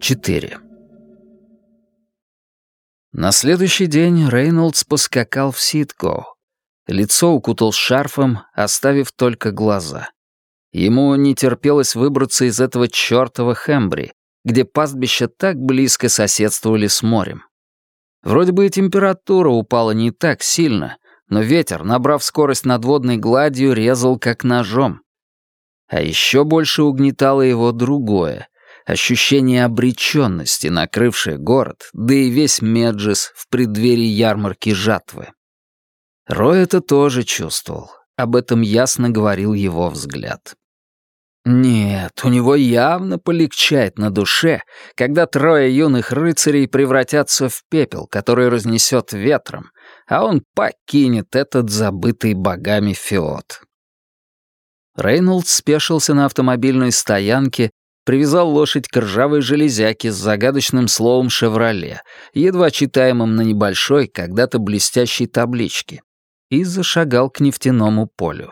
4. На следующий день Рейнольдс поскакал в Ситко. Лицо укутал шарфом, оставив только глаза. Ему не терпелось выбраться из этого чёртова Хэмбри, где пастбища так близко соседствовали с морем. Вроде бы и температура упала не так сильно, но ветер, набрав скорость над водной гладью, резал как ножом. А еще больше угнетало его другое — ощущение обреченности, накрывшее город, да и весь Меджис в преддверии ярмарки жатвы. Рой это тоже чувствовал, об этом ясно говорил его взгляд. Нет, у него явно полегчает на душе, когда трое юных рыцарей превратятся в пепел, который разнесет ветром, а он покинет этот забытый богами феод. Рейнольдс спешился на автомобильной стоянке, привязал лошадь к ржавой железяке с загадочным словом «Шевроле», едва читаемым на небольшой, когда-то блестящей табличке, и зашагал к нефтяному полю.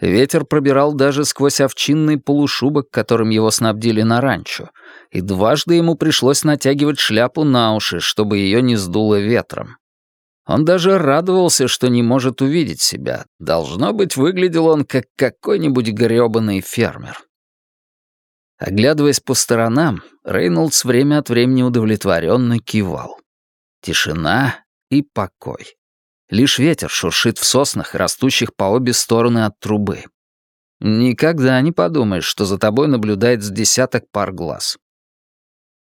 Ветер пробирал даже сквозь овчинный полушубок, которым его снабдили на ранчо, и дважды ему пришлось натягивать шляпу на уши, чтобы ее не сдуло ветром. Он даже радовался, что не может увидеть себя. Должно быть, выглядел он как какой-нибудь грёбаный фермер. Оглядываясь по сторонам, Рейнольдс время от времени удовлетворенно кивал. Тишина и покой. Лишь ветер шуршит в соснах, растущих по обе стороны от трубы. Никогда не подумаешь, что за тобой наблюдает с десяток пар глаз.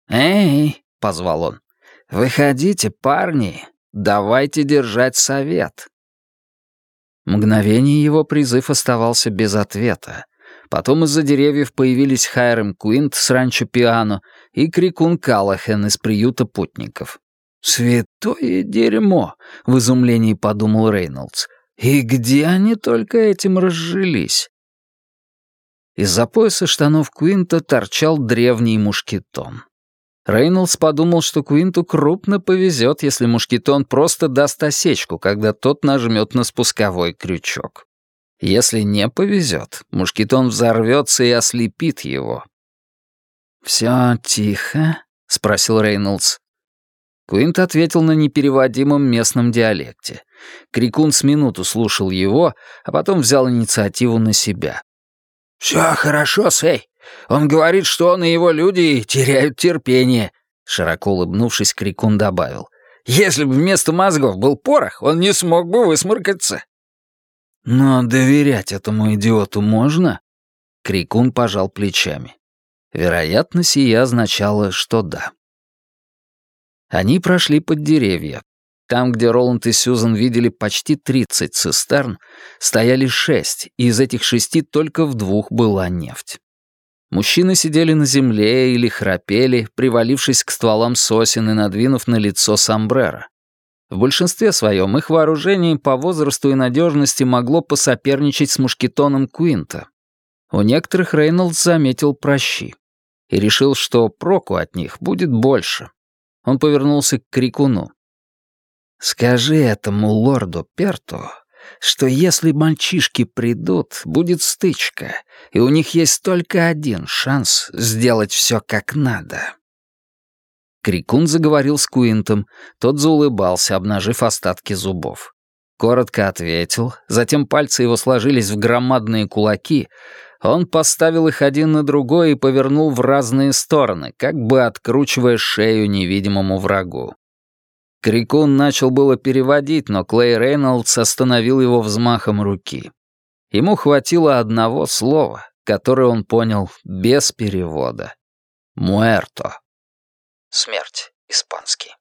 «Эй!» — позвал он. «Выходите, парни, давайте держать совет». Мгновение его призыв оставался без ответа. Потом из-за деревьев появились Хайрем Куинт с ранчо Пиано и Крикун Каллахен из приюта путников. «Святое дерьмо!» — в изумлении подумал Рейнольдс. «И где они только этим разжились?» Из-за пояса штанов Куинта торчал древний мушкетон. Рейнольдс подумал, что Куинту крупно повезет, если мушкетон просто даст осечку, когда тот нажмет на спусковой крючок. Если не повезет, мушкетон взорвется и ослепит его. «Все тихо?» — спросил Рейнольдс. Куинт ответил на непереводимом местном диалекте. Крикун с минуту слушал его, а потом взял инициативу на себя. «Все хорошо, Сэй. Он говорит, что он и его люди теряют терпение», — широко улыбнувшись, Крикун добавил. «Если бы вместо мозгов был порох, он не смог бы высморкаться». «Но доверять этому идиоту можно?» Крикун пожал плечами. Вероятно, сия означало, что да. Они прошли под деревья. Там, где Роланд и Сьюзан видели почти 30 цистерн, стояли шесть, и из этих шести только в двух была нефть. Мужчины сидели на земле или храпели, привалившись к стволам сосен и надвинув на лицо сомбреро. В большинстве своем их вооружение по возрасту и надежности могло посоперничать с мушкетоном Куинта. У некоторых Рейнольдс заметил прощи и решил, что проку от них будет больше. Он повернулся к Крикуну. «Скажи этому лорду Перту, что если мальчишки придут, будет стычка, и у них есть только один шанс сделать все как надо». Крикун заговорил с Куинтом, тот заулыбался, обнажив остатки зубов. Коротко ответил, затем пальцы его сложились в громадные кулаки, он поставил их один на другой и повернул в разные стороны, как бы откручивая шею невидимому врагу. Крикун начал было переводить, но Клей Рейнольдс остановил его взмахом руки. Ему хватило одного слова, которое он понял без перевода. «Муэрто». Смерть, испанский.